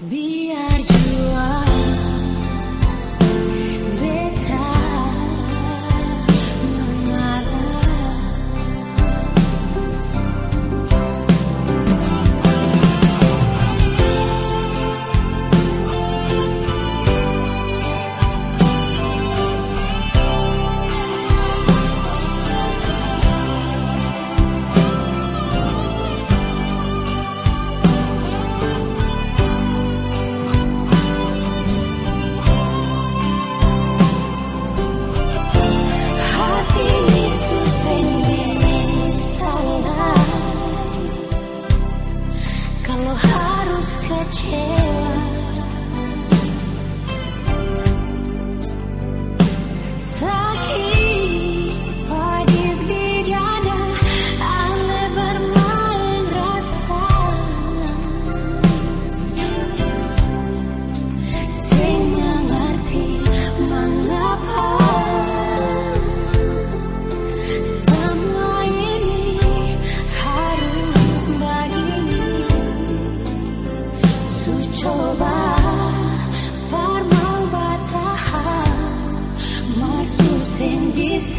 biar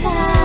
inside